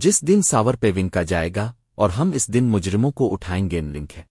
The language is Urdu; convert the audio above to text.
جس دن ساور پہ ون کا جائے گا اور ہم اس دن مجرموں کو اٹھائیں گے لنک ہے۔